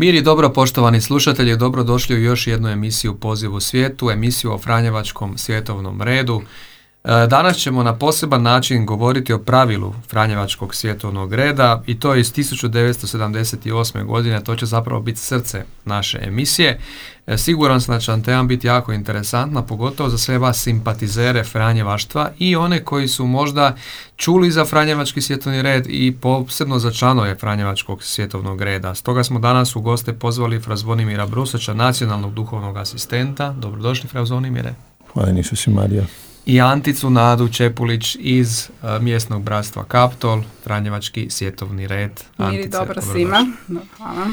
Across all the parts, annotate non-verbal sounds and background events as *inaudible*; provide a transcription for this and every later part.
Mir i dobro poštovani slušatelji, dobrodošli u još jednu emisiju Poziv u svijetu, emisiju o Franjevačkom svjetovnom redu. E, danas ćemo na poseban način govoriti o pravilu Franjevačkog svjetovnog reda i to iz 1978. godine, to će zapravo biti srce naše emisije. E, siguran sam da će vam tema biti jako interesantna, pogotovo za sve vas simpatizere Franjevaštva i one koji su možda čuli za Franjevački svjetovni red i posebno za članove Franjevačkog svjetovnog reda. Stoga smo danas u goste pozvali Fra Zvonimira Brusoća, nacionalnog duhovnog asistenta. Dobrodošli Fra Zvonimire. Hvala Marija i Anticu Nadu Čepulić iz uh, mjesnog bratstva Kaptol, Franjevački svjetovni red. Antice, dobro svima. Hvala.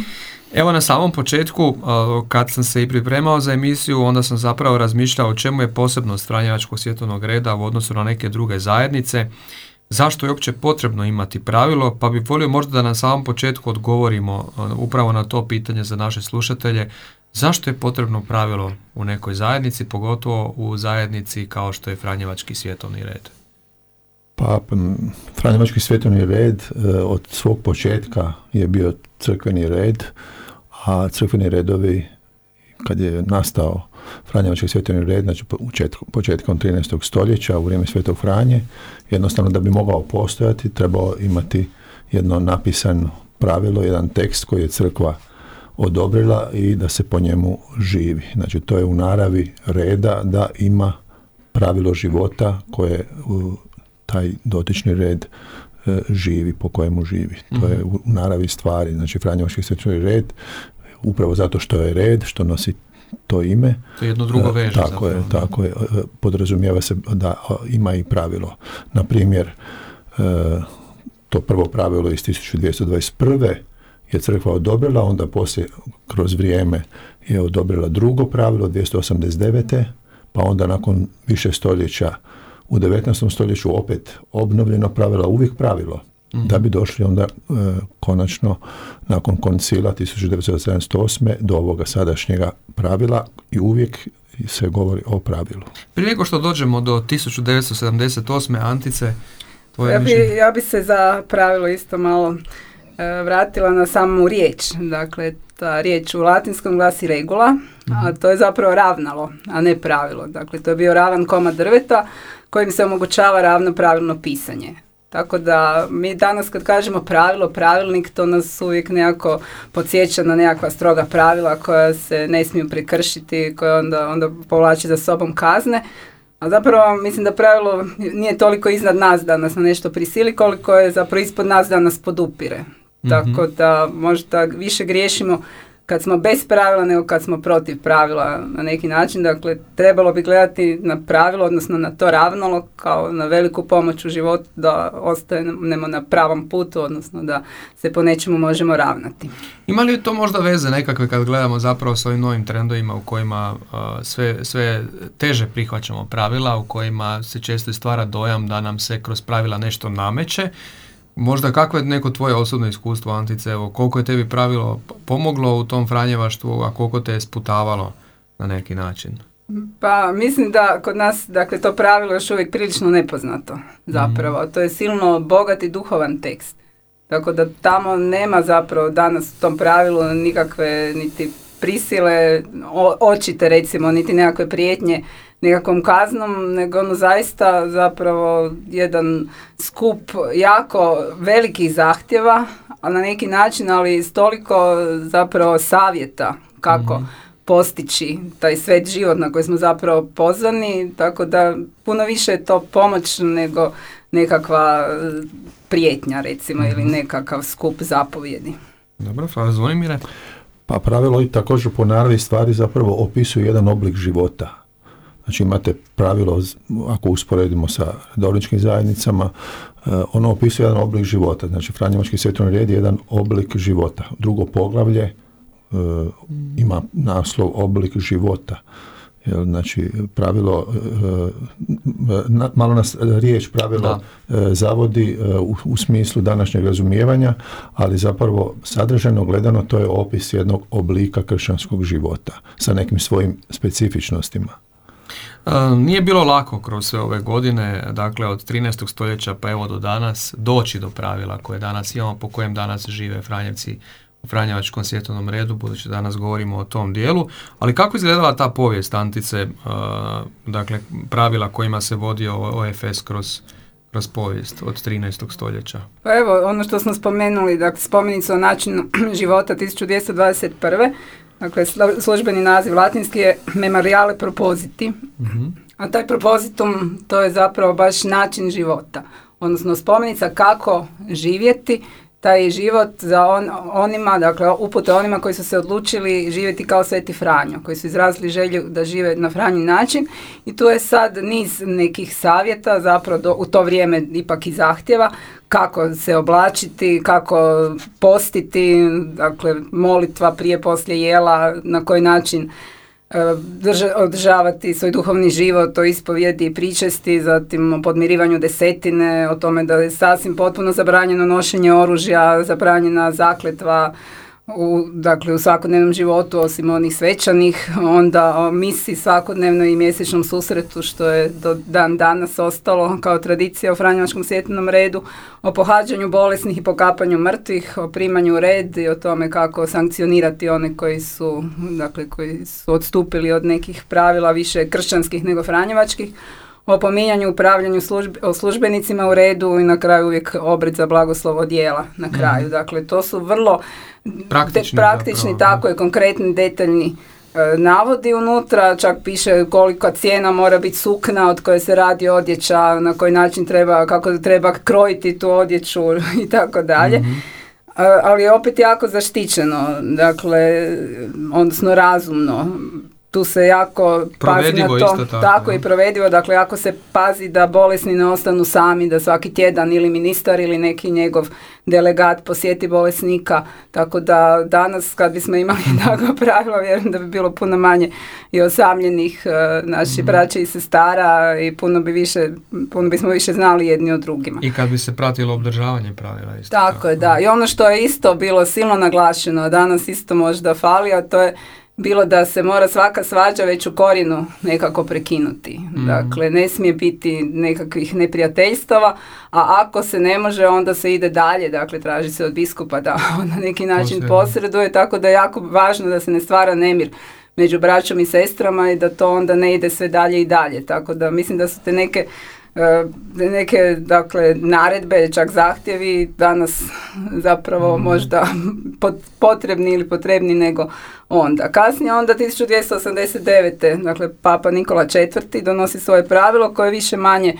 Evo na samom početku, uh, kad sam se i pripremao za emisiju, onda sam zapravo razmišljao o čemu je posebnost Franjevačkog svjetovnog reda u odnosu na neke druge zajednice. Zašto je uopće potrebno imati pravilo? Pa bih volio možda da na samom početku odgovorimo upravo na to pitanje za naše slušatelje. Zašto je potrebno pravilo u nekoj zajednici, pogotovo u zajednici kao što je Franjevački svjetovni red? Pa, Franjevački svjetovni red e, od svog početka je bio crkveni red, a crkveni redovi kad je nastao Franjevački svjetovni red, znači početkom 13. stoljeća u vrijeme Svetog Franje, jednostavno da bi mogao postojati trebao imati jedno napisano pravilo, jedan tekst koji je crkva odobrila i da se po njemu živi. Znači to je u naravi reda da ima pravilo života koje taj dotični red e, živi, po kojemu živi. To je u naravi stvari. Znači Franjevački svečani red upravo zato što je red, što nosi to ime. To je jedno drugo e, veže. Tako je, tako je. E, podrazumijeva se da ima i pravilo. Na primjer, to prvo pravilo iz 1221 je crkva odobrila, onda poslije kroz vrijeme je odobrila drugo pravilo 289. pa onda nakon više stoljeća u 19. stoljeću opet obnovljeno pravilo, uvijek pravilo. Mhm. Da bi došli onda e, konačno nakon koncila 1978. do ovoga sadašnjega pravila i uvijek se govori o pravilu. Prije nego što dođemo do 1978. Antice, tvoje ja bi, ja bi se za pravilo isto malo vratila na samu riječ. Dakle, ta riječ u latinskom glasi regula, a mhm. to je zapravo ravnalo, a ne pravilo. Dakle, to je bio ravan komad drveta kojim se omogućava ravno pravilno pisanje. Tako da mi danas kad kažemo pravilo, pravilnik, to nas uvijek nekako podsjeća na nekakva stroga pravila koja se ne smiju prekršiti, koja onda, onda povlači za sobom kazne. A zapravo mislim da pravilo nije toliko iznad nas da nas na nešto prisili koliko je zapravo ispod nas da nas podupire. Tako da možda više griješimo kad smo bez pravila nego kad smo protiv pravila na neki način. Dakle, trebalo bi gledati na pravilo, odnosno na to ravnalo kao na veliku pomoć u životu da ostanemo na pravom putu, odnosno da se po nečemu možemo ravnati. Ima li to možda veze nekakve kad gledamo zapravo s ovim novim trendovima u kojima sve, sve teže prihvaćamo pravila, u kojima se često stvara dojam da nam se kroz pravila nešto nameće, Možda kako je neko tvoje osobno iskustvo, Antice, evo, koliko je tebi pravilo pomoglo u tom franjevaštvu, a koliko te je sputavalo na neki način? Pa mislim da kod nas, dakle, to pravilo još uvijek prilično nepoznato zapravo. Mm. To je silno bogat i duhovan tekst. Tako da tamo nema zapravo danas u tom pravilu nikakve niti prisile, očite recimo, niti nekakve prijetnje nekakvom kaznom, nego ono zaista zapravo jedan skup jako velikih zahtjeva, a na neki način, ali s toliko zapravo savjeta kako mhm. postići taj svet život na koji smo zapravo pozvani, tako da puno više je to pomoć nego nekakva prijetnja recimo ili mhm. nekakav skup zapovjedi. Dobro, hvala Zvonimire. Pa pravilo i također po naravi stvari zapravo opisuju jedan oblik života Znači imate pravilo, ako usporedimo sa redovničkim zajednicama, e, ono opisuje jedan oblik života. Znači Franjevački svjetovni red je jedan oblik života. Drugo poglavlje e, ima naslov oblik života. Znači, pravilo, e, malo nas riječ pravilo zavodi u, smislu današnjeg razumijevanja, ali zapravo sadržajno gledano to je opis jednog oblika kršćanskog života sa nekim svojim specifičnostima. Nije bilo lako kroz sve ove godine, dakle od 13. stoljeća pa evo do danas, doći do pravila koje danas imamo, po kojem danas žive Franjevci u Franjevačkom svjetovnom redu, budući danas govorimo o tom dijelu, ali kako izgledala ta povijest Antice, dakle pravila kojima se vodio OFS kroz kroz povijest od 13. stoljeća? Pa evo, ono što smo spomenuli, dakle, spomenica o načinu *clears throat* života 1221. Dakle, službeni naziv latinski je Memoriale Propositi. uh A taj propozitum, to je zapravo baš način života. Odnosno, spomenica kako živjeti taj život za on, onima, dakle upute onima koji su se odlučili živjeti kao Sveti Franjo, koji su izrazili želju da žive na Franji način. I tu je sad niz nekih savjeta, zapravo do, u to vrijeme ipak i zahtjeva, kako se oblačiti, kako postiti, dakle molitva prije poslije jela, na koji način Održavati svoj duhovni život o ispovjedi i pričesti, zatim o podmirivanju desetine, o tome da je sasvim potpuno zabranjeno nošenje oružja, zabranjena zakletva, u, dakle, u svakodnevnom životu, osim onih svećanih, onda o misi svakodnevnoj i mjesečnom susretu, što je do dan danas ostalo kao tradicija u Franjevačkom svjetljenom redu, o pohađanju bolesnih i pokapanju mrtvih, o primanju red i o tome kako sankcionirati one koji su, dakle, koji su odstupili od nekih pravila više kršćanskih nego franjevačkih, o pominjanju, upravljanju o službenicima u redu i na kraju uvijek obred za blagoslovo dijela na kraju. Mhm. Dakle, to su vrlo praktični, praktični tako je, konkretni, detaljni e, navodi unutra, čak piše kolika cijena mora biti sukna od koje se radi odjeća, na koji način treba, kako treba krojiti tu odjeću *laughs* i tako dalje. Mhm. E, ali je opet jako zaštićeno, dakle, odnosno razumno tu se jako pazi na to, tako, tako i provedivo, dakle ako se pazi da bolesni ne ostanu sami, da svaki tjedan ili ministar ili neki njegov delegat posjeti bolesnika, tako da danas kad bismo imali *laughs* takva pravila, vjerujem da bi bilo puno manje i osamljenih uh, naših mm braća i sestara i puno bi više, puno bismo više znali jedni od drugima. I kad bi se pratilo obdržavanje pravila isto. Tako, tako je, da. I ono što je isto bilo silno naglašeno, a danas isto možda fali, a to je bilo da se mora svaka svađa već u korijenu nekako prekinuti. Mm. Dakle, ne smije biti nekakvih neprijateljstava, a ako se ne može, onda se ide dalje, dakle, traži se od biskupa da *laughs* on na neki način posreduje, tako da je jako važno da se ne stvara nemir među braćom i sestrama i da to onda ne ide sve dalje i dalje. Tako da mislim da su te neke neke dakle naredbe, čak zahtjevi danas zapravo mm. možda potrebni ili potrebni nego onda. Kasnije onda 1289. dakle Papa Nikola IV. donosi svoje pravilo koje više manje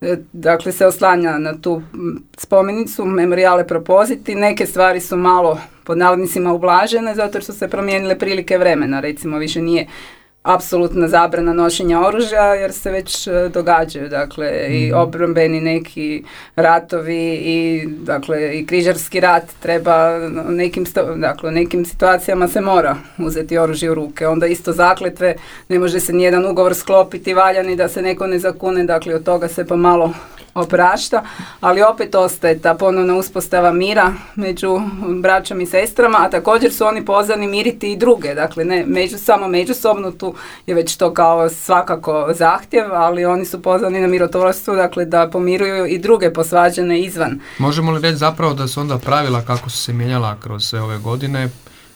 e, dakle se oslanja na tu spomenicu, memorijale propoziti. Neke stvari su malo pod navodnicima ublažene zato što su se promijenile prilike vremena. Recimo više nije apsolutna zabrana nošenja oružja jer se već e, događaju dakle i mhm. obrambeni neki ratovi i dakle i križarski rat treba nekim dakle nekim situacijama se mora uzeti oružje u ruke onda isto zakletve ne može se nijedan ugovor sklopiti valjani da se neko ne zakune dakle od toga se pomalo oprašta, ali opet ostaje ta ponovna uspostava mira među braćom i sestrama, a također su oni pozvani miriti i druge, dakle ne među, samo međusobno, tu je već to kao svakako zahtjev, ali oni su pozvani na mirotvorstvo, dakle da pomiruju i druge posvađane izvan. Možemo li reći zapravo da su onda pravila kako su se mijenjala kroz sve ove godine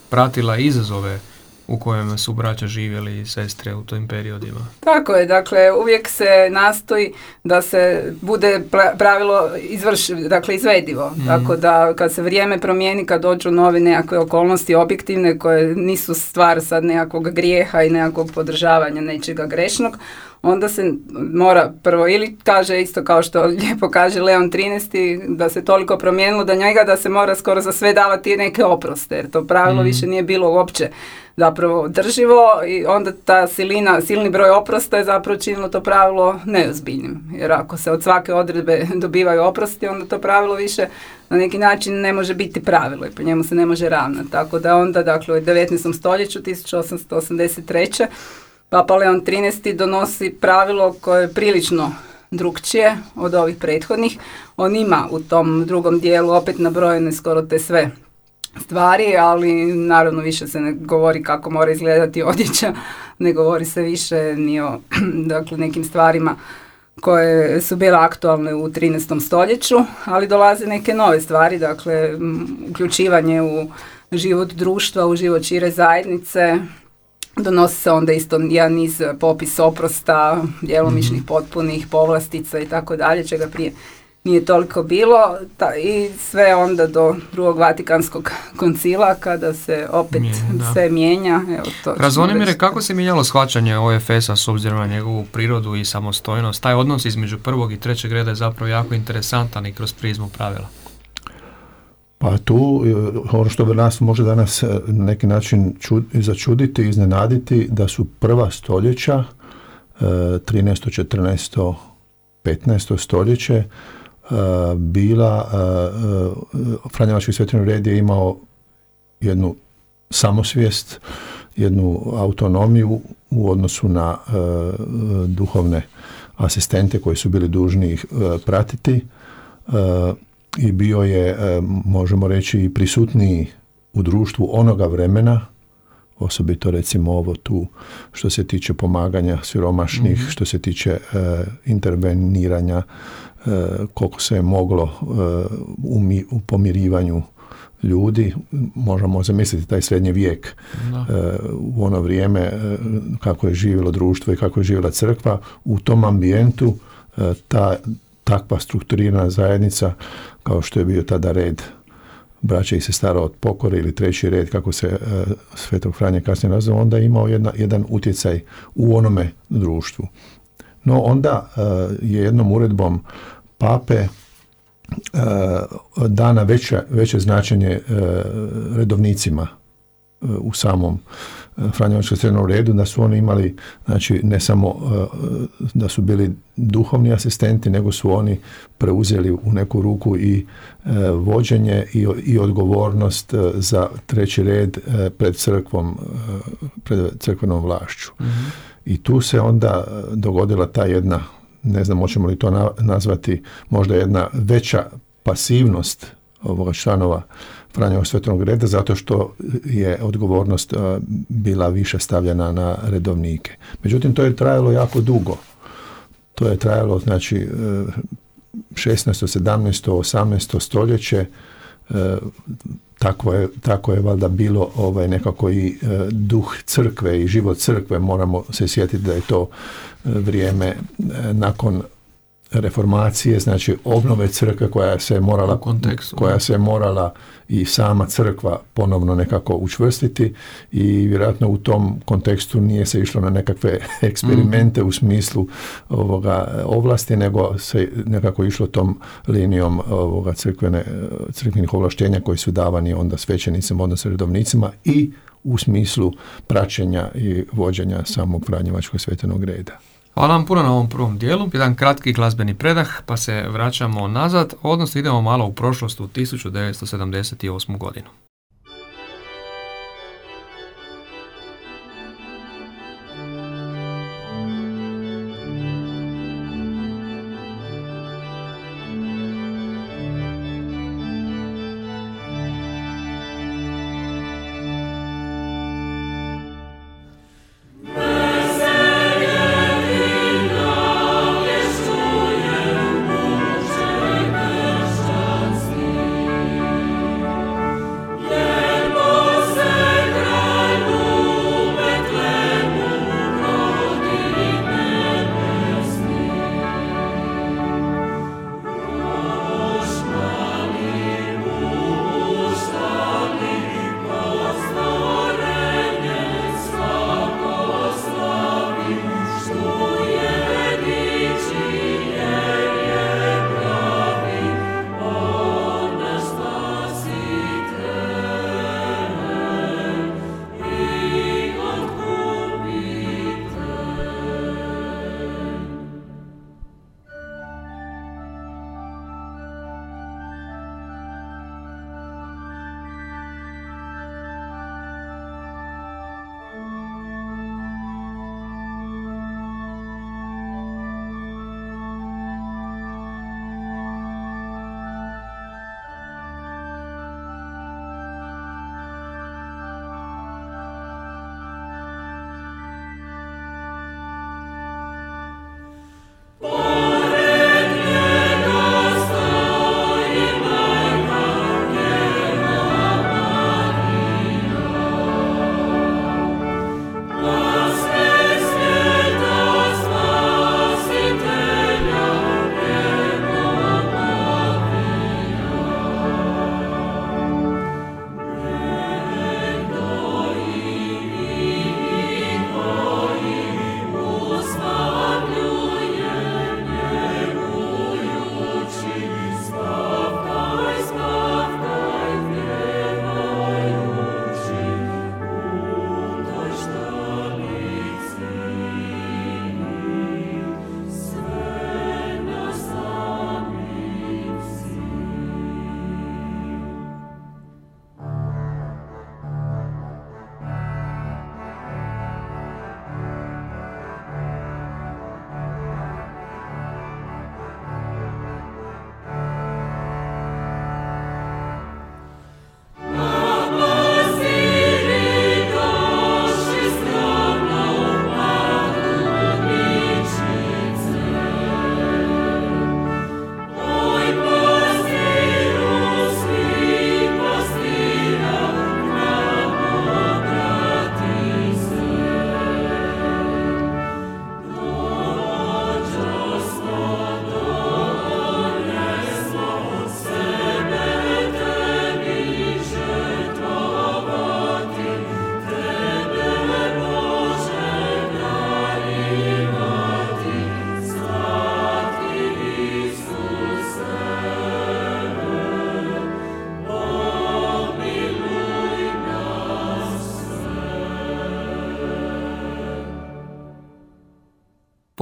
pratila izazove u kojem su braća živjeli i sestre u tim periodima. Tako je, dakle uvijek se nastoji da se bude pravilo izvrš, dakle izvedivo. Mm. Tako da kad se vrijeme promijeni, kad dođu nove nekakve okolnosti objektivne koje nisu stvar sad nekakvog grijeha i nekakvog podržavanja nečega grešnog, onda se mora prvo ili kaže isto kao što lijepo kaže Leon 13. da se toliko promijenilo da njega da se mora skoro za sve davati neke oproste jer to pravilo mm. više nije bilo uopće zapravo drživo i onda ta silina, silni broj oprosta je zapravo činilo to pravilo neozbiljnim. Jer ako se od svake odredbe *laughs* dobivaju oprosti, onda to pravilo više na neki način ne može biti pravilo i po njemu se ne može ravnati. Tako da onda, dakle, u 19. stoljeću, 1883. Leon XIII donosi pravilo koje je prilično drugčije od ovih prethodnih. On ima u tom drugom dijelu opet nabrojene skoro te sve stvari, ali naravno više se ne govori kako mora izgledati odjeća, *laughs* ne govori se više ni o *clears throat* dakle, nekim stvarima koje su bile aktualne u 13. stoljeću, ali dolaze neke nove stvari, dakle uključivanje u život društva, u život šire zajednice. Donosi se onda isto jedan niz popis oprosta, djelomičnih, mhm. potpunih, povlastica i tako dalje, čega prije nije toliko bilo ta, i sve onda do drugog Vatikanskog koncila kada se opet sve mijenja. Evo, to Razvoni kako se mijenjalo shvaćanje OFS-a s obzirom na njegovu prirodu i samostojnost? Taj odnos između prvog i trećeg reda je zapravo jako interesantan i kroz prizmu pravila. Pa tu, e, ono što bi nas može danas e, na neki način čud, začuditi, iznenaditi, da su prva stoljeća, 13. 14. 15. stoljeće, bila, Franjevački svetovni red je imao jednu samosvijest, jednu autonomiju u odnosu na duhovne asistente koji su bili dužni ih pratiti i bio je, možemo reći, i prisutniji u društvu onoga vremena, osobito recimo ovo tu što se tiče pomaganja siromašnih, mhm. što se tiče interveniranja koliko se je moglo e, u pomirivanju ljudi, možemo zamisliti taj srednji vijek e, u ono vrijeme e, kako je živjelo društvo i kako je živjela crkva, u tom ambijentu ta takva strukturirana zajednica kao što je bio tada red braća i sestara od pokore ili treći red kako se uh, Svetog Franje kasnije nazvao, onda je imao jedna, jedan utjecaj u onome društvu. No onda je jednom uredbom pape e, dana veće, veće značenje e, redovnicima e, u samom Franjevačkom srednom redu, da su oni imali, znači ne samo da su bili duhovni asistenti, nego su oni preuzeli u neku ruku i vođenje i, i odgovornost za treći red pred crkvom, pred crkvenom vlašću. Mhm. I tu se onda dogodila ta jedna ne znam hoćemo li to nazvati možda jedna veća pasivnost ovoga članova Franjevog svetovnog reda zato što je odgovornost bila više stavljena na redovnike. Međutim, to je trajalo jako dugo. To je trajalo, znači, 16. 17. 18. stoljeće e, tako je, tako je valjda bilo ovaj, nekako i e, duh crkve i život crkve, moramo se sjetiti da je to e, vrijeme nakon reformacije, znači obnove crkve koja se morala, koja se morala i sama crkva ponovno nekako učvrstiti i vjerojatno u tom kontekstu nije se išlo na nekakve *laughs* eksperimente u smislu ovoga ovlasti, nego se nekako išlo tom linijom ovoga crkvene, crkvenih ovlaštenja koji su davani onda svećenicima, odnosno redovnicima i u smislu praćenja i vođenja samog Franjevačkog svetenog reda. Hvala vam puno na ovom prvom dijelu, jedan kratki glazbeni predah, pa se vraćamo nazad, odnosno idemo malo u prošlost u 1978. godinu.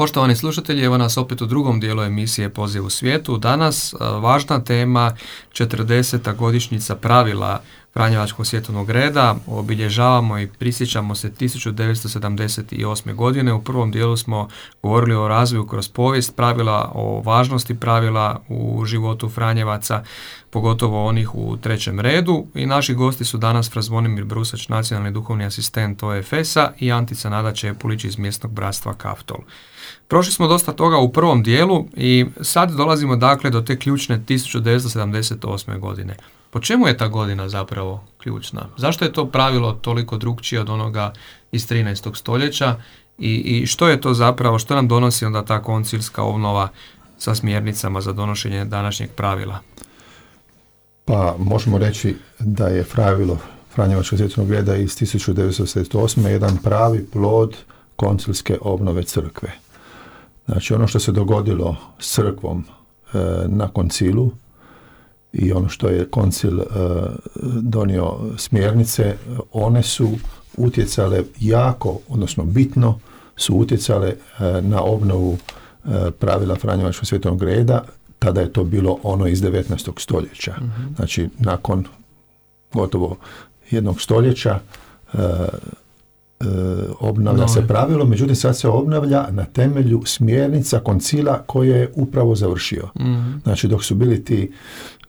Poštovani slušatelji, evo nas opet u drugom dijelu emisije Poziv u svijetu. Danas važna tema 40. godišnjica pravila Franjevačkog svjetovnog reda. Obilježavamo i prisjećamo se 1978. godine. U prvom dijelu smo govorili o razvoju kroz povijest pravila, o važnosti pravila u životu Franjevaca, pogotovo onih u trećem redu. I naši gosti su danas Fraz Zvonimir Brusač, nacionalni duhovni asistent OFS-a i Antica Nada Čepulić iz mjesnog bratstva Kaftol. Prošli smo dosta toga u prvom dijelu i sad dolazimo dakle do te ključne 1978. godine. Po čemu je ta godina zapravo ključna? Zašto je to pravilo toliko drugčije od onoga iz 13. stoljeća i, i što je to zapravo, što nam donosi onda ta koncilska obnova sa smjernicama za donošenje današnjeg pravila? Pa možemo reći da je pravilo Franjevačkog svjetovnog reda iz 1978. jedan pravi plod koncilske obnove crkve. Znači ono što se dogodilo s crkvom e, na koncilu i ono što je koncil e, donio smjernice, one su utjecale jako, odnosno bitno su utjecale e, na obnovu e, pravila Franjevačkog svjetovnog reda, tada je to bilo ono iz 19. stoljeća. Mhm. Znači, nakon gotovo jednog stoljeća obnavlja se pravilo, međutim sad se obnavlja na temelju smjernica koncila koje je upravo završio. Mhm. Znači dok su bili ti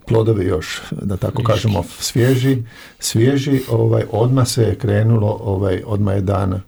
plodovi još, da tako kažemo, svježi, svježi, ovaj, odmah se je krenulo, ovaj, odmah je dan e,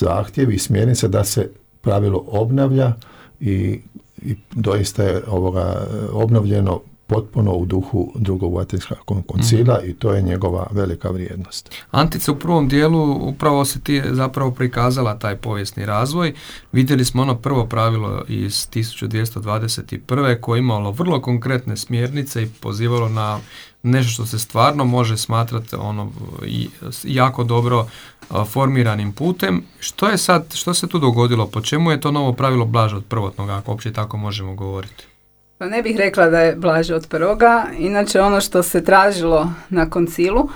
zahtjev i smjernica da se pravilo obnavlja i, i doista je ovoga obnovljeno potpuno u duhu drugog Vatikanskog koncila mm i to je njegova velika vrijednost. Antica, u prvom dijelu upravo se ti zapravo prikazala taj povijesni razvoj. Vidjeli smo ono prvo pravilo iz 1221. koje je imalo vrlo konkretne smjernice i pozivalo na nešto što se stvarno može smatrati ono jako dobro formiranim putem. Što je sad, što se tu dogodilo? Po čemu je to novo pravilo blaže od prvotnog, ako uopće tako možemo govoriti? Pa ne bih rekla da je blaže od prvoga, inače ono što se tražilo na koncilu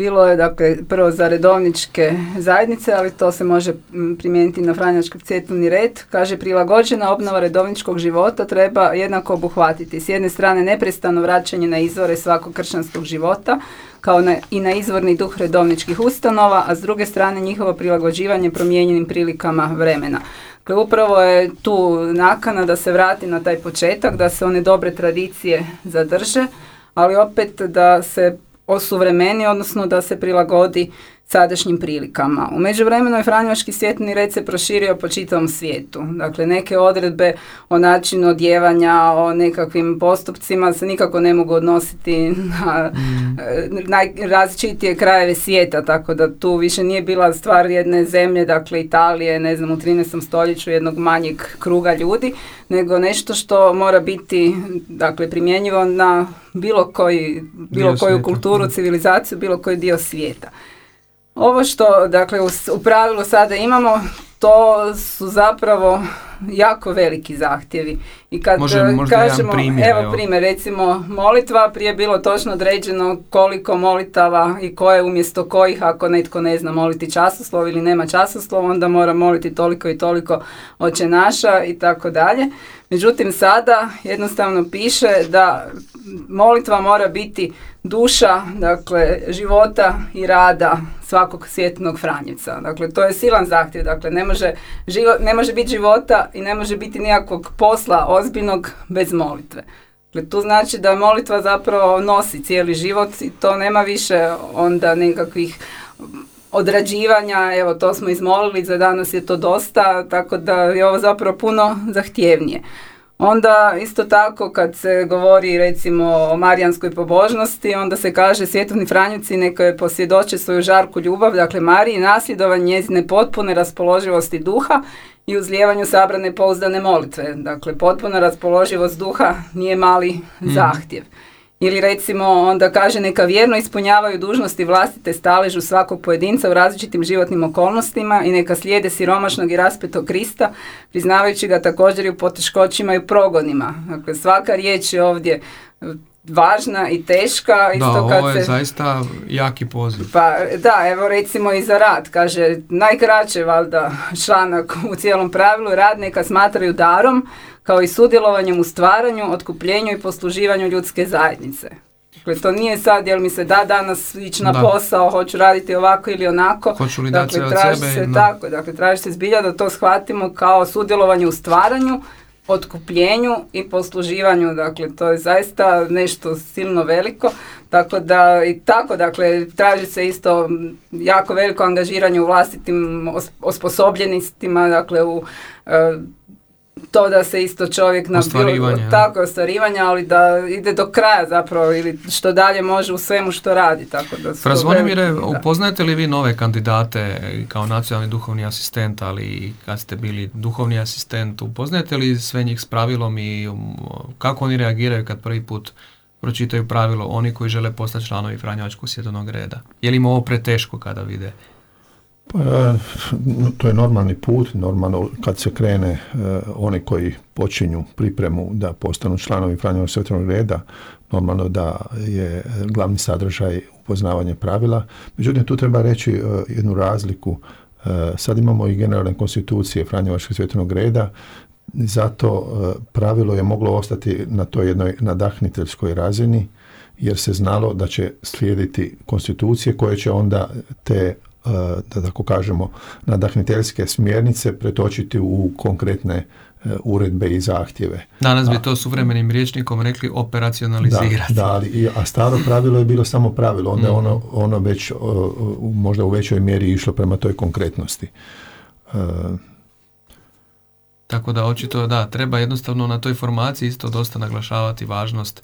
bilo je dakle prvo za redovničke zajednice, ali to se može primijeniti na Franjački cjetovni red. Kaže prilagođena obnova redovničkog života treba jednako obuhvatiti. S jedne strane neprestano vraćanje na izvore svakog kršćanskog života, kao i na izvorni duh redovničkih ustanova, a s druge strane njihovo prilagođivanje promijenjenim prilikama vremena. Dakle, upravo je tu nakana da se vrati na taj početak, da se one dobre tradicije zadrže, ali opet da se osuvremeni, odnosno da se prilagodi sadašnjim prilikama. U međuvremenu je Franjevački svjetni red se proširio po čitavom svijetu. Dakle, neke odredbe o načinu odjevanja, o nekakvim postupcima se nikako ne mogu odnositi na mm. najrazličitije krajeve svijeta, tako da tu više nije bila stvar jedne zemlje, dakle Italije, ne znam, u 13. stoljeću jednog manjeg kruga ljudi, nego nešto što mora biti dakle, primjenjivo na bilo, koji, bilo koju kulturu, civilizaciju, bilo koji dio svijeta. Ovo što dakle u, u pravilu sada imamo to su zapravo jako veliki zahtjevi. I kad Može, e, kažemo, primjer, evo, primjer, recimo molitva, prije bilo točno određeno koliko molitava i koje umjesto kojih, ako netko ne zna moliti časoslov ili nema časoslov, onda mora moliti toliko i toliko oče naša i tako dalje. Međutim, sada jednostavno piše da molitva mora biti duša, dakle, života i rada svakog svjetnog Franjevca. Dakle, to je silan zahtjev. Dakle, ne može, ne može biti života i ne može biti nikakvog posla ozbiljnog bez molitve. Dakle, tu znači da molitva zapravo nosi cijeli život i to nema više onda nekakvih odrađivanja, evo to smo izmolili, za danas je to dosta, tako da je ovo zapravo puno zahtjevnije. Onda isto tako kad se govori recimo o marijanskoj pobožnosti, onda se kaže svjetovni franjuci neka je posvjedoče svoju žarku ljubav, dakle Mariji, nasljedovanje njezine potpune raspoloživosti duha i uzlijevanju sabrane pouzdane molitve. Dakle, potpuna raspoloživost duha nije mali mm. zahtjev. Ili recimo onda kaže neka vjerno ispunjavaju dužnosti vlastite staležu svakog pojedinca u različitim životnim okolnostima i neka slijede siromašnog i raspetog Krista priznavajući ga također i u poteškoćima i u progonima. Dakle, svaka riječ je ovdje važna i teška. Isto da, ovo je zaista jaki poziv. Pa da, evo recimo i za rad, kaže najkraće valjda članak u cijelom pravilu, rad neka smatraju darom kao i sudjelovanjem u stvaranju, otkupljenju i posluživanju ljudske zajednice. Dakle, to nije sad, jel mi se da danas ići na posao, hoću raditi ovako ili onako. Hoću li dakle, traži se, tako, dakle, traži se zbilja da to shvatimo kao sudjelovanje u stvaranju, otkupljenju i posluživanju, dakle to je zaista nešto silno veliko, tako da i tako, dakle traži se isto jako veliko angažiranje u vlastitim osposobljenostima, dakle u e, to da se isto čovjek na ostvarivanje, tako ostvarivanja, ali da ide do kraja zapravo ili što dalje može u svemu što radi. Tako da Frazvonimire, upoznajete li vi nove kandidate kao nacionalni duhovni asistent, ali kad ste bili duhovni asistent, upoznajete li sve njih s pravilom i um, kako oni reagiraju kad prvi put pročitaju pravilo oni koji žele postati članovi Franjevačkog svjetovnog reda? Je li im ovo preteško kada vide pa, to je normalni put, normalno kad se krene e, oni koji počinju pripremu da postanu članovi Franjevog svjetovnog reda, normalno da je glavni sadržaj upoznavanje pravila. Međutim, tu treba reći e, jednu razliku. E, sad imamo i generalne konstitucije Franjevačkog svjetovnog reda, zato pravilo je moglo ostati na toj jednoj nadahniteljskoj razini, jer se znalo da će slijediti konstitucije koje će onda te da tako kažemo, nadahniteljske smjernice pretočiti u konkretne e, uredbe i zahtjeve. Danas bi to suvremenim rječnikom rekli operacionalizirati. Da, ali, a staro pravilo je bilo samo pravilo, onda je ono, mhm. ono već možda u većoj mjeri išlo prema toj konkretnosti. E, Tako da očito da, treba jednostavno na toj formaciji isto dosta naglašavati važnost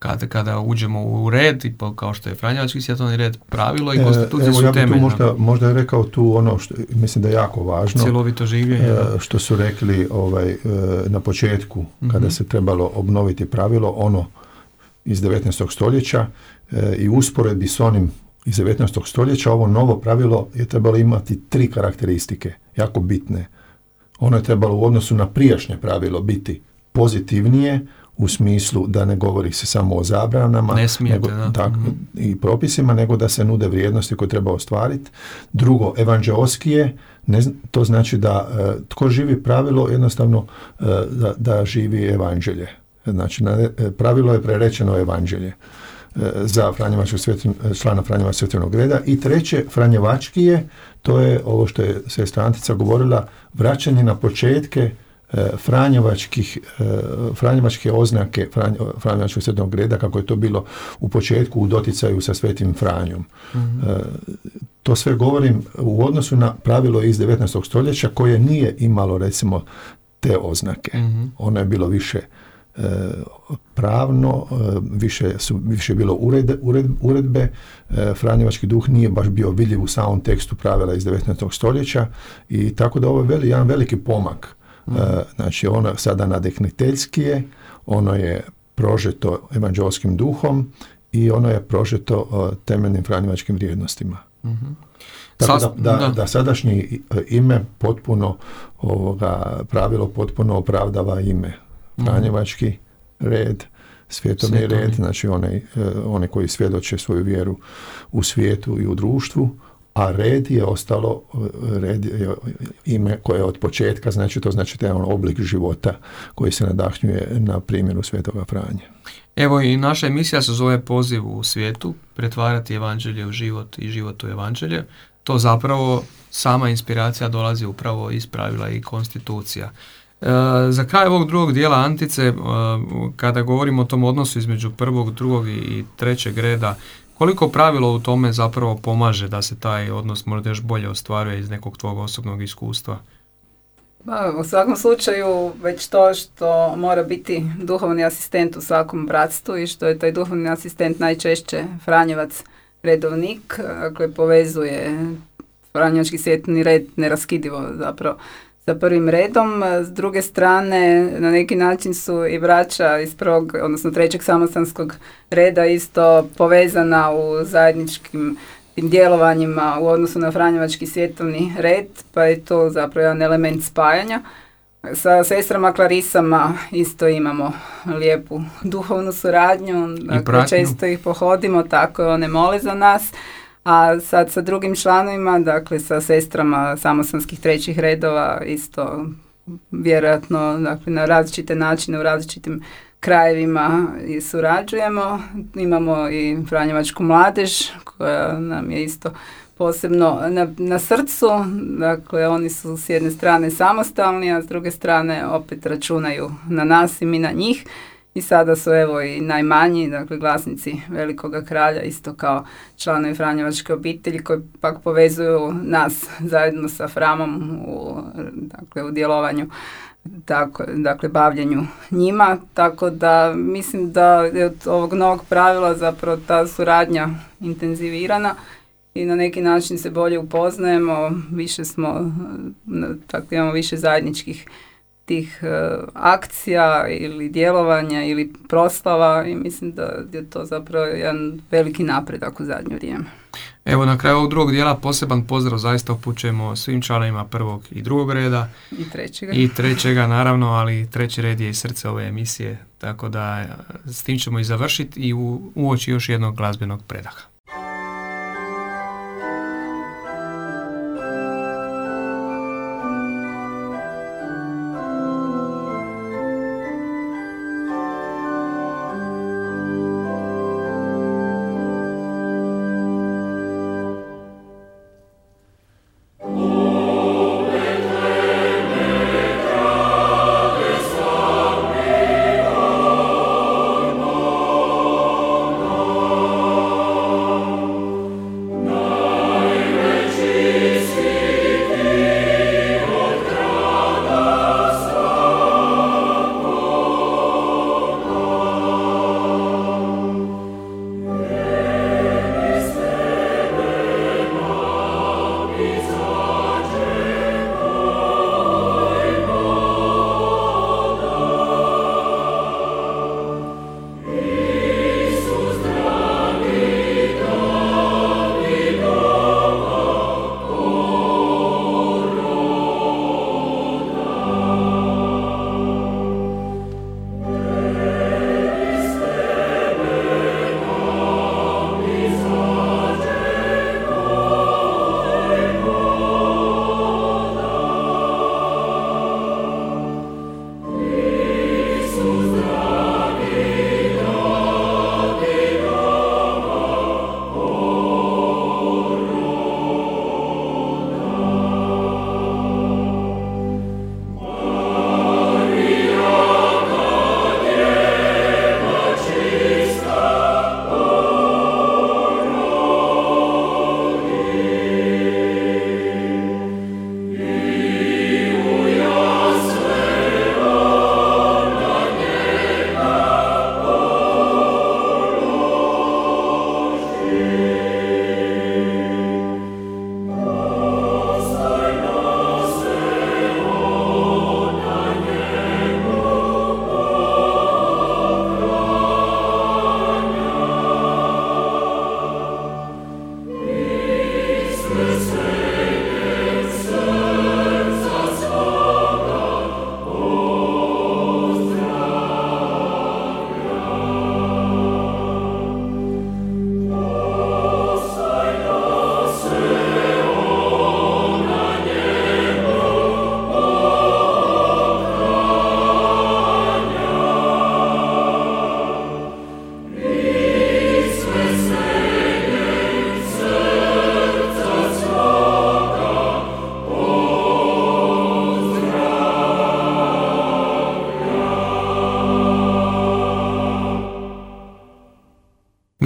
kada, kada uđemo u red, i kao što je Franjevački svjetovni red, pravilo i e, konstitucija su ja možda, možda je rekao tu ono što mislim da je jako važno. Cjelovito življenje. E, što su rekli ovaj, e, na početku, kada mhm. se trebalo obnoviti pravilo, ono iz 19. stoljeća i usporedbi s onim iz 19. stoljeća, ovo novo pravilo je trebalo imati tri karakteristike, jako bitne. Ono je trebalo u odnosu na prijašnje pravilo biti pozitivnije, u smislu da ne govori se samo o zabranama ne nego, tak, mhm. i propisima, nego da se nude vrijednosti koje treba ostvariti. Drugo, evanđeoskije, ne, to znači da e, tko živi pravilo, jednostavno e, da, da, živi evanđelje. Znači, na, e, pravilo je prerečeno evanđelje za člana Franjevačkog svjetovnog reda. I treće, Franjevačkije, to je ovo što je sestra Antica govorila, vraćanje na početke Franjevačkih, e, Franjevačke oznake Franjevačkog svetnog reda, kako je to bilo u početku u doticaju sa svetim Franjom. Mhm. E, to sve govorim u odnosu na pravilo iz 19. stoljeća koje nije imalo recimo te oznake. mm Ono je bilo više pravno, više su više bilo ured, uredbe. Franjevački duh nije baš bio vidljiv u samom tekstu pravila iz 19. stoljeća i tako da ovo je veli, jedan veliki pomak E, znači ono sada nadekniteljski je, ono je prožeto evanđelskim duhom i ono je prožeto temeljnim franjevačkim vrijednostima. mm Tako da, da, da, sadašnji e, ime potpuno ovoga pravilo potpuno opravdava ime. Mhm. Franjevački red, svjetovni red, znači onaj, e, one koji svjedoče svoju vjeru u svijetu i u društvu, a red je ostalo, red je ime koje je od početka, znači to znači taj oblik života koji se nadahnjuje na primjeru Svetoga Franje. Evo i naša emisija se zove Poziv u svijetu, pretvarati evanđelje u život i život u evanđelje. To zapravo sama inspiracija dolazi upravo iz pravila i konstitucija. E, za kraj ovog drugog dijela Antice, e, kada govorimo o tom odnosu između prvog, drugog i trećeg reda, koliko pravilo u tome zapravo pomaže da se taj odnos možda još bolje ostvaruje iz nekog tvog osobnog iskustva? Pa, u svakom slučaju već to što mora biti duhovni asistent u svakom bratstvu i što je taj duhovni asistent najčešće Franjevac redovnik koji povezuje Franjevački svjetni red neraskidivo zapravo sa prvim redom. S druge strane, na neki način su i braća iz prvog, odnosno trećeg samostanskog reda isto povezana u zajedničkim tim djelovanjima u odnosu na Franjevački svjetovni red, pa je to zapravo jedan element spajanja. Sa sestrama Klarisama isto imamo lijepu duhovnu suradnju, dakle često ih pohodimo, tako one mole za nas. A sad sa drugim članovima, dakle sa sestrama samosanskih trećih redova isto vjerojatno dakle, na različite načine u različitim krajevima i surađujemo. Imamo i Franjevačku mladež koja nam je isto posebno na, na srcu. Dakle, oni su s jedne strane samostalni, a s druge strane opet računaju na nas i mi na njih. I sada su evo i najmanji, dakle glasnici Velikoga kralja, isto kao članovi Franjevačke obitelji koji pak povezuju nas zajedno sa Framom u, dakle, u djelovanju tako, dakle bavljenju njima, tako da mislim da je od ovog novog pravila zapravo ta suradnja intenzivirana i na neki način se bolje upoznajemo, više smo, tako imamo više zajedničkih tih e, akcija ili djelovanja ili proslava i mislim da je to zapravo jedan veliki napredak u zadnje vrijeme. Evo na kraju ovog drugog dijela poseban pozdrav zaista upućujemo svim članovima prvog i drugog reda. I trećega. I trećega naravno, ali treći red je i srce ove emisije, tako da e, s tim ćemo i završiti i u, uoči još jednog glazbenog predaha.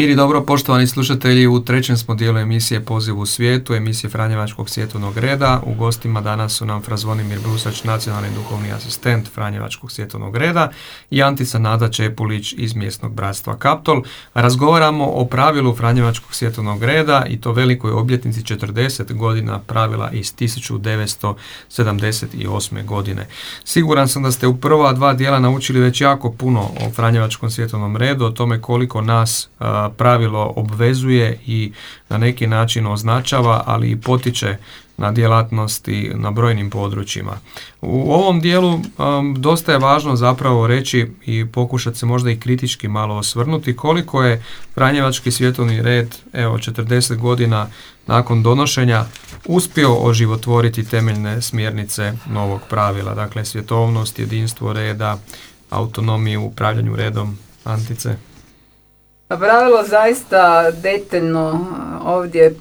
Mir i dobro, poštovani slušatelji, u trećem smo dijelu emisije Poziv u svijetu, emisije Franjevačkog svjetovnog reda. U gostima danas su nam Frazvonimir Brusač, nacionalni duhovni asistent Franjevačkog svjetovnog reda i Antica Nada Čepulić iz mjesnog bratstva Kaptol. Razgovaramo o pravilu Franjevačkog svjetovnog reda i to velikoj obljetnici 40 godina pravila iz 1978. godine. Siguran sam da ste u prva dva dijela naučili već jako puno o Franjevačkom svjetovnom redu, o tome koliko nas pravilo obvezuje i na neki način označava, ali i potiče na djelatnosti na brojnim područjima. U ovom dijelu dosta je važno zapravo reći i pokušati se možda i kritički malo osvrnuti koliko je Franjevački svjetovni red evo 40 godina nakon donošenja uspio oživotvoriti temeljne smjernice novog pravila, dakle svjetovnost, jedinstvo reda, autonomiju, upravljanju redom, Antice. Pravilo zaista detaljno ovdje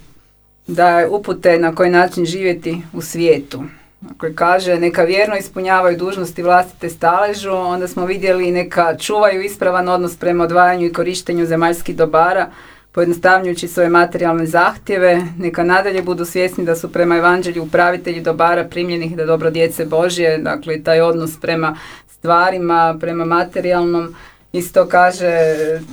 daje upute na koji način živjeti u svijetu. Koji kaže neka vjerno ispunjavaju dužnosti vlastite staležu, onda smo vidjeli neka čuvaju ispravan odnos prema odvajanju i korištenju zemaljskih dobara, pojednostavljujući svoje materijalne zahtjeve, neka nadalje budu svjesni da su prema evanđelju upravitelji dobara primljenih da dobro djece Božje, dakle taj odnos prema stvarima, prema materijalnom, Isto kaže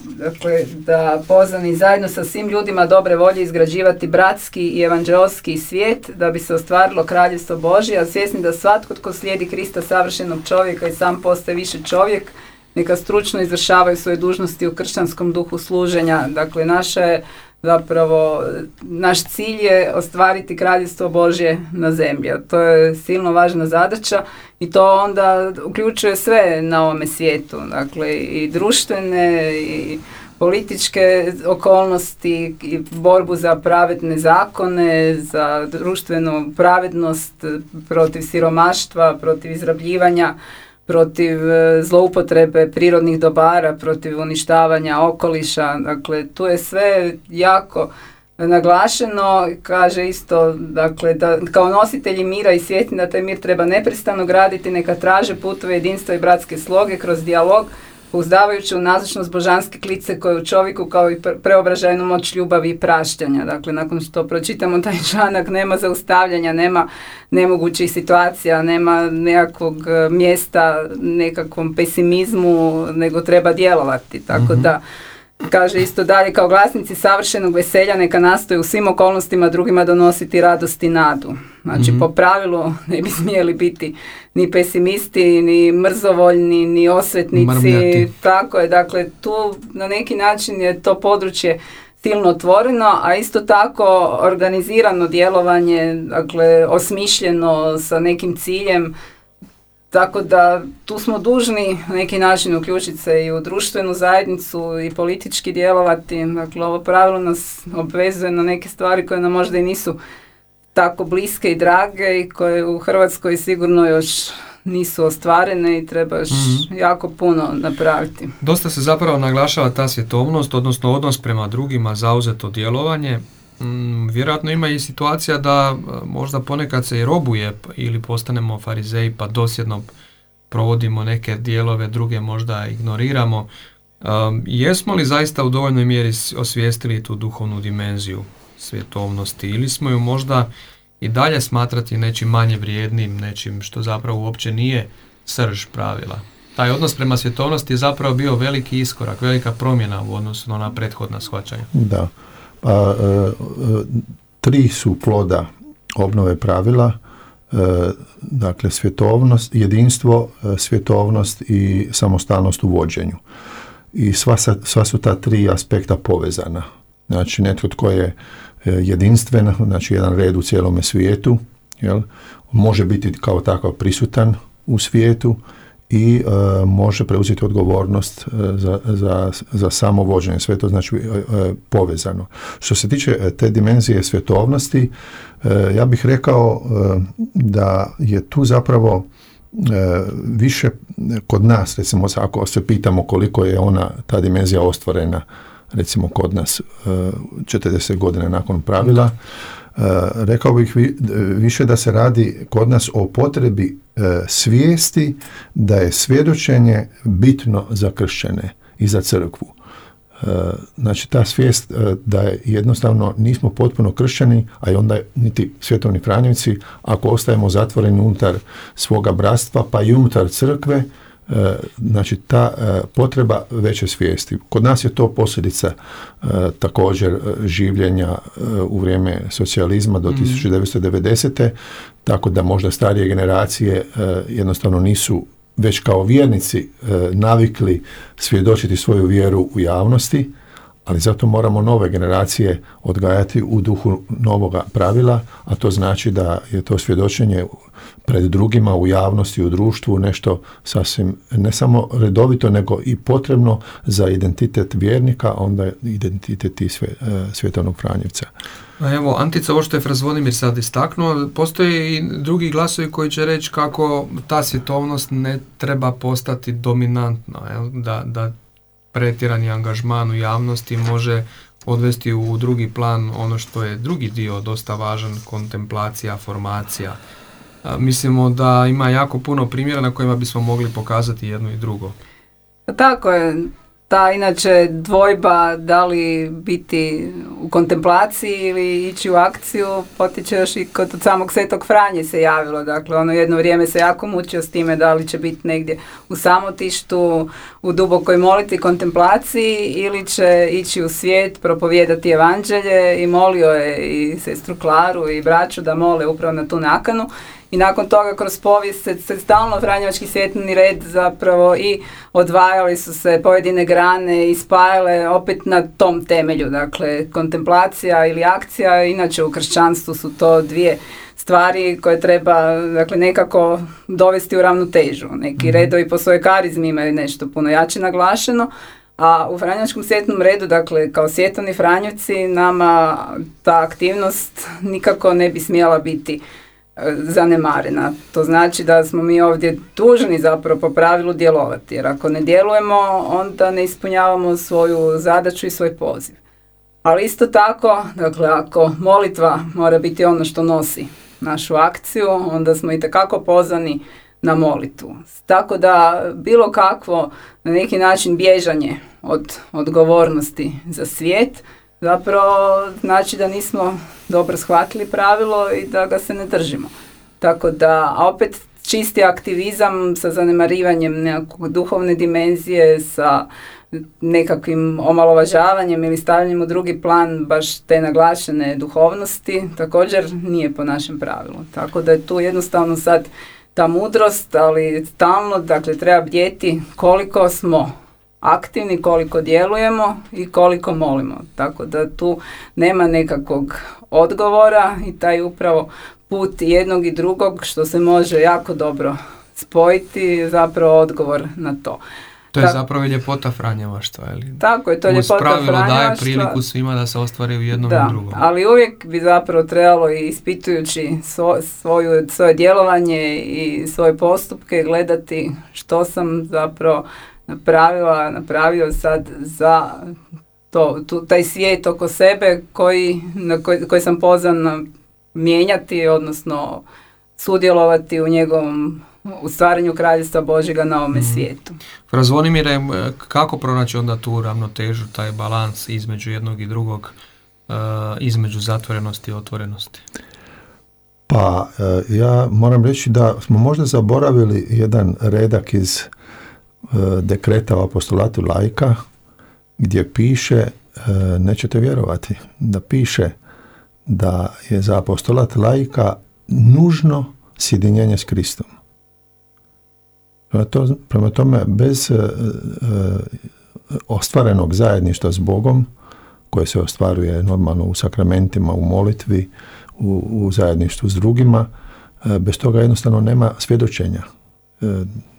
dakle, da pozvani zajedno sa svim ljudima dobre volje izgrađivati bratski i evanđelski svijet da bi se ostvarilo kraljevstvo Božje, a svjesni da svatko tko slijedi Krista savršenog čovjeka i sam postaje više čovjek, neka stručno izvršavaju svoje dužnosti u kršćanskom duhu služenja. Dakle, naša zapravo naš cilj je ostvariti kraljevstvo Božje na zemlji. To je silno važna zadaća i to onda uključuje sve na ovome svijetu. Dakle, i društvene i političke okolnosti i borbu za pravedne zakone, za društvenu pravednost protiv siromaštva, protiv izrabljivanja protiv e, zloupotrebe prirodnih dobara, protiv uništavanja okoliša. Dakle, tu je sve jako naglašeno, kaže isto, dakle, da kao nositelji mira i svjesni da taj mir treba neprestano graditi, neka traže putove jedinstva i bratske sloge kroz dijalog, uzdavajući u nazočnost božanske klice koje u čovjeku kao i preobražajnu moć ljubavi i praštanja. Dakle, nakon što pročitamo taj *laughs* članak, nema zaustavljanja, nema nemogućih situacija, nema nekakvog e, mjesta nekakvom pesimizmu, nego treba djelovati. Tako mhm. da, Kaže isto dalje, kao glasnici savršenog veselja neka nastoje u svim okolnostima drugima donositi radost i nadu. Znači, mhm. po pravilu ne bi smjeli biti ni pesimisti, ni mrzovoljni, ni osvetnici. Tako je, dakle, tu na neki način je to područje silno otvoreno, a isto tako organizirano djelovanje, dakle, osmišljeno sa nekim ciljem, tako da tu smo dužni na neki način uključiti se i u društvenu zajednicu i politički djelovati. Dakle, ovo pravilo nas obvezuje na neke stvari koje nam možda i nisu tako bliske i drage i koje u Hrvatskoj sigurno još nisu ostvarene i treba još mhm. jako puno napraviti. Dosta se zapravo naglašava ta svjetovnost, odnosno odnos prema drugima, zauzeto djelovanje. Mm, vjerojatno ima i situacija da e, možda ponekad se i robuje ili postanemo farizeji pa dosljedno provodimo neke dijelove, druge možda ignoriramo. Um, jesmo li zaista u dovoljnoj mjeri osvijestili tu duhovnu dimenziju svjetovnosti ili smo ju možda i dalje smatrati nečim manje vrijednim, nečim što zapravo uopće nije srž pravila? Taj odnos prema svjetovnosti je zapravo bio veliki iskorak, velika promjena u odnosu na prethodna shvaćanja. Da. Pa, tri su ploda obnove pravila, e, dakle svjetovnost, jedinstvo, svjetovnost i samostalnost u vođenju. I sva, sva su ta tri aspekta povezana. Znači netko tko je jedinstven, znači jedan red u cijelome svijetu, jel, može biti kao takav prisutan u svijetu, i e, može preuzeti odgovornost e, za, za, za samo vođenje. Sve to znači e, povezano. Što se tiče te dimenzije svjetovnosti, ja bih rekao da je tu zapravo više kod nas, recimo ako se pitamo koliko je ona, ta dimenzija ostvarena, recimo kod nas 40 godina nakon pravila, E, rekao bih više da se radi kod nas o potrebi e, svijesti da je svjedočenje bitno za kršćane i za crkvu. E, znači ta svijest da je jednostavno nismo potpuno kršćani, a i onda niti svjetovni franjevci, ako ostajemo zatvoreni unutar svoga bratstva, pa i unutar crkve, E, znači ta e, potreba veće svijesti. Kod nas je to posljedica e, također življenja u vrijeme socijalizma do 1990. Mhm. Tako da možda starije generacije jednostavno nisu već kao vjernici navikli svjedočiti svoju vjeru u javnosti, ali zato moramo nove generacije odgajati u duhu novoga pravila, a to znači da je to svjedočenje pred drugima u javnosti, u društvu nešto sasvim ne samo redovito, nego i potrebno za identitet vjernika, onda identitet i sve, e, svjetovnog Franjevca. Evo, Antica, ovo što je Frazvonimir sad istaknuo, postoje i drugi glasovi koji će reći kako ta svjetovnost ne treba postati dominantna, Da, da pretjerani angažman u javnosti može odvesti u drugi plan ono što je drugi dio dosta važan, kontemplacija, formacija. Mislimo da ima jako puno primjera na kojima bismo mogli pokazati jedno i drugo. Tako je, ta inače dvojba da li biti u kontemplaciji ili ići u akciju potiče još i kod samog Svetog Franje se javilo. Dakle, ono jedno vrijeme se jako mučio s time da li će biti negdje u samotištu, u dubokoj moliti kontemplaciji ili će ići u svijet, propovijedati evanđelje i molio je i sestru Klaru i braću da mole upravo na tu nakanu i nakon toga kroz povijest se, se stalno Franjevački svjetleni red zapravo i odvajali su se pojedine grane i spajale opet na tom temelju, dakle kontemplacija ili akcija, inače u kršćanstvu su to dvije stvari koje treba dakle, nekako dovesti u ravnotežu. Neki mm redovi po svojoj karizmi imaju nešto puno jače naglašeno, a u Franjevačkom svjetnom redu, dakle kao svjetovni Franjevci, nama ta aktivnost nikako ne bi smjela biti zanemarena. To znači da smo mi ovdje dužni zapravo po pravilu djelovati, jer ako ne djelujemo, onda ne ispunjavamo svoju zadaću i svoj poziv. Ali isto tako, dakle, ako molitva mora biti ono što nosi našu akciju, onda smo i takako pozvani na molitvu. Tako da bilo kakvo na neki način bježanje od odgovornosti za svijet, zapravo znači da nismo dobro shvatili pravilo i da ga se ne držimo. Tako da, a opet čisti aktivizam sa zanemarivanjem nekakve duhovne dimenzije, sa nekakvim omalovažavanjem ili stavljanjem u drugi plan baš te naglašene duhovnosti također nije po našem pravilu. Tako da je tu jednostavno sad ta mudrost, ali stalno dakle treba bdjeti koliko smo aktivni, koliko djelujemo i koliko molimo. Tako da tu nema nekakvog odgovora i taj upravo put jednog i drugog što se može jako dobro spojiti zapravo odgovor na to. To je zapravo ljepota Franjevaštva, ili? Tako je, to je ljepota pravilo daje priliku svima da se ostvari u jednom da, i drugom. ali uvijek bi zapravo trebalo i ispitujući svoju, svoje djelovanje i svoje postupke gledati što sam zapravo napravila, napravio sad za to, tu, taj svijet oko sebe koji, na koji, koji sam pozvan mijenjati, odnosno sudjelovati u njegovom u stvaranju kraljevstva Božjega na ovome mm. svijetu. Razvonimire, kako pronaći onda tu ravnotežu, taj balans između jednog i drugog, uh, između zatvorenosti i otvorenosti? Pa, uh, ja moram reći da smo možda zaboravili jedan redak iz E, dekreta o apostolatu lajka gdje piše, e, nećete vjerovati, da piše da je za apostolat lajka nužno sjedinjenje s Kristom. Prema tome, bez e, ostvarenog zajedništva s Bogom, koje se ostvaruje normalno u sakramentima, u molitvi, u, u zajedništvu s drugima, bez toga jednostavno nema svjedočenja.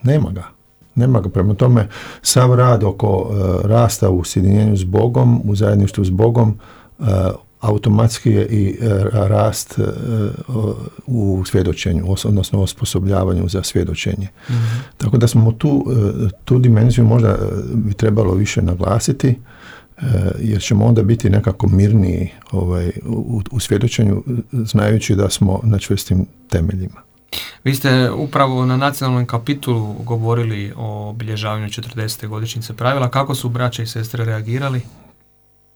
Nema ga. Nema ga. Prema tome, sav rad oko e, rasta u sjedinjenju s Bogom, u zajedništvu s Bogom, uh, automatski je i e, rast u svjedočenju, odnosno osposobljavanju za svjedočenje. Mhm. Tako da smo tu, tu dimenziju možda bi trebalo više naglasiti, jer ćemo onda biti nekako mirniji ovaj, u, u svjedočenju, znajući da smo na čvrstim temeljima. Vi ste upravo na nacionalnom kapitulu govorili o obilježavanju 40. godišnjice pravila. Kako su braće i sestre reagirali?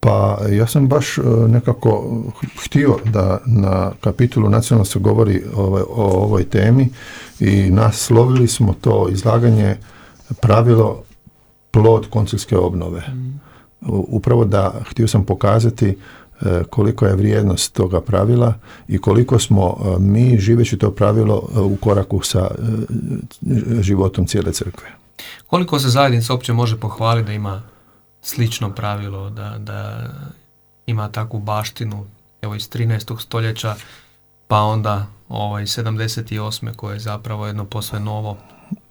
Pa ja sam baš e, nekako htio da na kapitulu nacionalno se govori o, o ovoj temi i naslovili smo to izlaganje pravilo plod koncilske obnove. Mm. Upravo da htio sam pokazati koliko je vrijednost toga pravila i koliko smo e, mi živeći to pravilo e, u koraku sa životom cijele crkve. Koliko se zajednica uopće može pohvaliti da ima slično pravilo, da, da ima takvu baštinu, evo iz 13. stoljeća, pa onda ovaj, 78. koje je zapravo jedno posve novo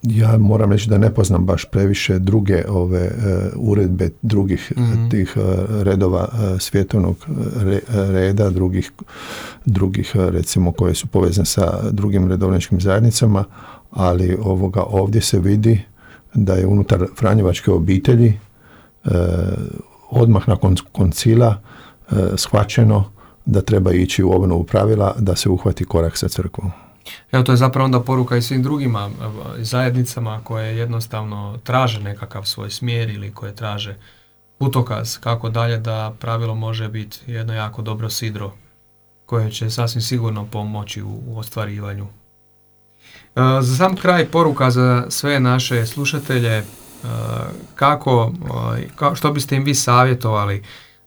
ja moram reći da ne poznam baš previše druge ove e, uredbe drugih mm tih uh, redova uh, svjetovnog reda, drugih, drugih recimo koje su povezane sa drugim redovničkim zajednicama, ali ovoga ovdje se vidi da je unutar Franjevačke obitelji odmah nakon koncila shvaćeno da treba ići u obnovu pravila da se uhvati korak sa crkvom. Evo to je zapravo onda poruka i svim drugima zajednicama koje jednostavno traže nekakav svoj smjer ili koje traže putokaz kako dalje da pravilo može biti jedno jako dobro sidro koje će sasvim sigurno pomoći u, ostvarivanju. E, za sam kraj poruka za sve naše slušatelje e, kako, što biste im vi savjetovali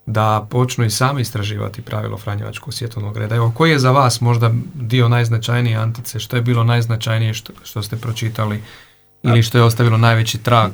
da počnu i sami istraživati pravilo Franjevačkog svjetovnog reda. Evo, koji je za vas možda dio najznačajnije antice? Što je bilo najznačajnije što, što ste pročitali ili što je ostavilo najveći trag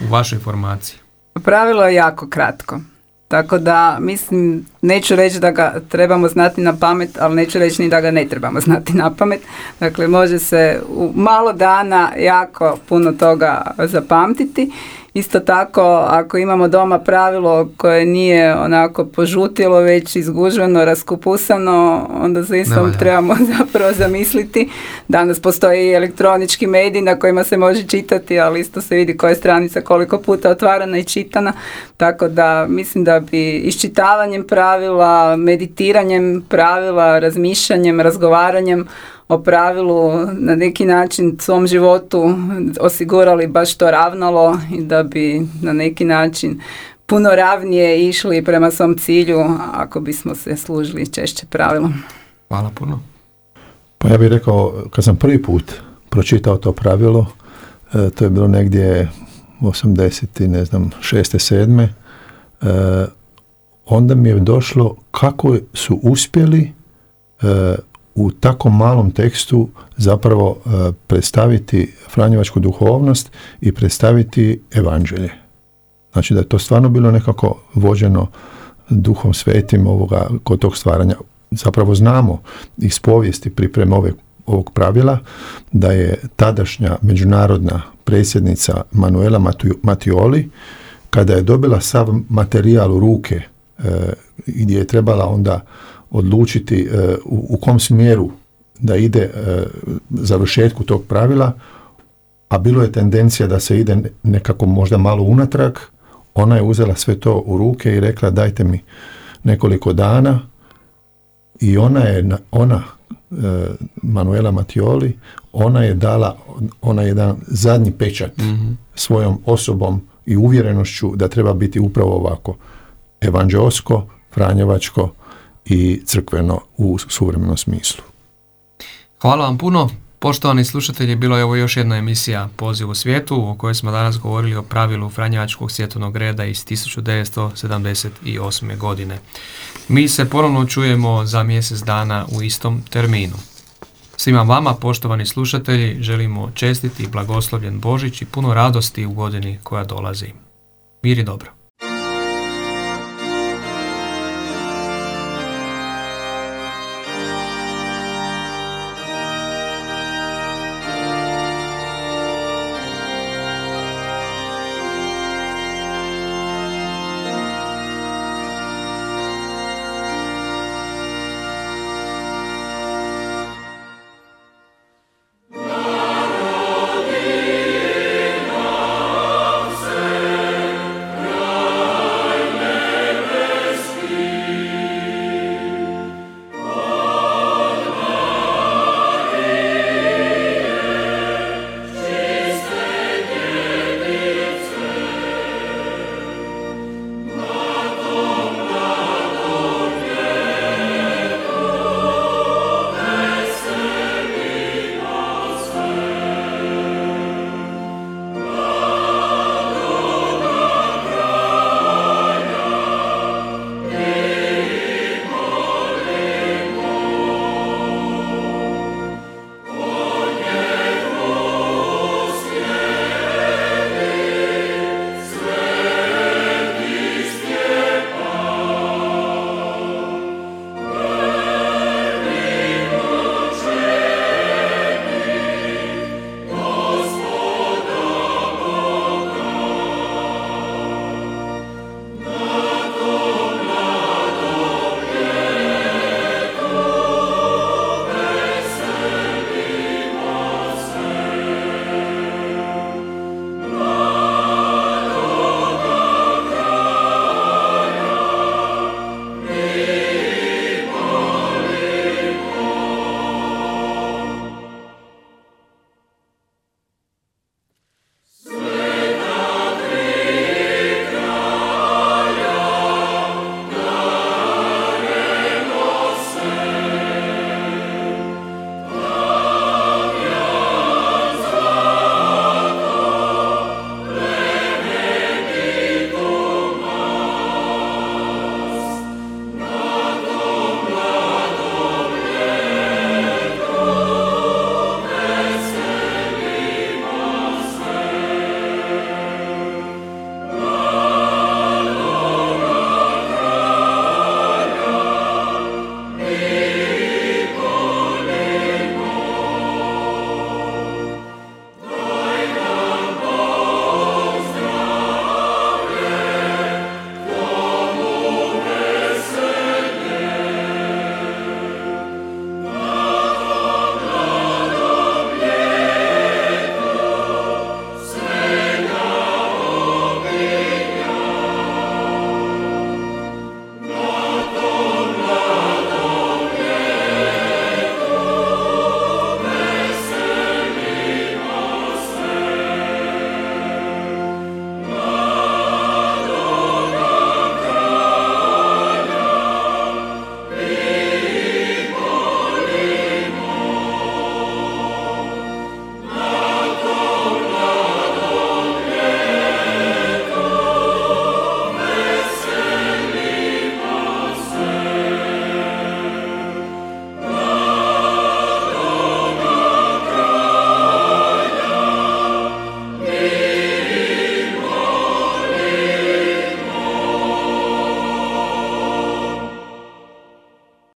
u vašoj formaciji? Pravilo je jako kratko. Tako da, mislim, neću reći da ga trebamo znati na pamet, ali neću reći ni da ga ne trebamo znati na pamet. Dakle, može se u malo dana jako puno toga zapamtiti Isto tako, ako imamo doma pravilo koje nije onako požutilo, već izguženo, raskupusano, onda za istom trebamo *laughs* zapravo zamisliti. Danas postoji i elektronički mediji na kojima se može čitati, ali isto se vidi koja je stranica koliko puta otvarana i čitana. Tako da mislim da bi iščitavanjem pravila, meditiranjem pravila, razmišljanjem, razgovaranjem o pravilu na neki način svom životu osigurali baš to ravnalo i da bi na neki način puno ravnije išli prema svom cilju ako bismo se služili češće pravilom. Hvala puno. Pa ja bih rekao, kad sam prvi put pročitao to pravilo, e, to je bilo negdje 80. ne znam, 6. 7. E, onda mi je došlo kako su uspjeli e, u tako malom tekstu zapravo e, predstaviti franjevačku duhovnost i predstaviti evanđelje. Znači da je to stvarno bilo nekako vođeno duhom svetim ovoga, kod tog stvaranja. Zapravo znamo iz povijesti pripreme ove, ovog pravila da je tadašnja međunarodna predsjednica Manuela Matioli kada je dobila sav materijal u ruke e, gdje je trebala onda odlučiti e, u, u kom smjeru da ide e, završetku tog pravila, a bilo je tendencija da se ide nekako možda malo unatrag, ona je uzela sve to u ruke i rekla dajte mi nekoliko dana. I ona je, ona, e, Manuela Matioli, ona je dala ona jedan zadnji pečat mm svojom osobom i uvjerenošću da treba biti upravo ovako. Evanđelsko, franjevačko, i crkveno u suvremenom smislu. Hvala vam puno. Poštovani slušatelji, bilo je ovo još jedna emisija Poziv u svijetu o kojoj smo danas govorili o pravilu Franjevačkog svjetovnog reda iz 1978. godine. Mi se ponovno čujemo za mjesec dana u istom terminu. Svima vama, poštovani slušatelji, želimo čestiti blagoslovljen Božić i puno radosti u godini koja dolazi. Mir i dobro.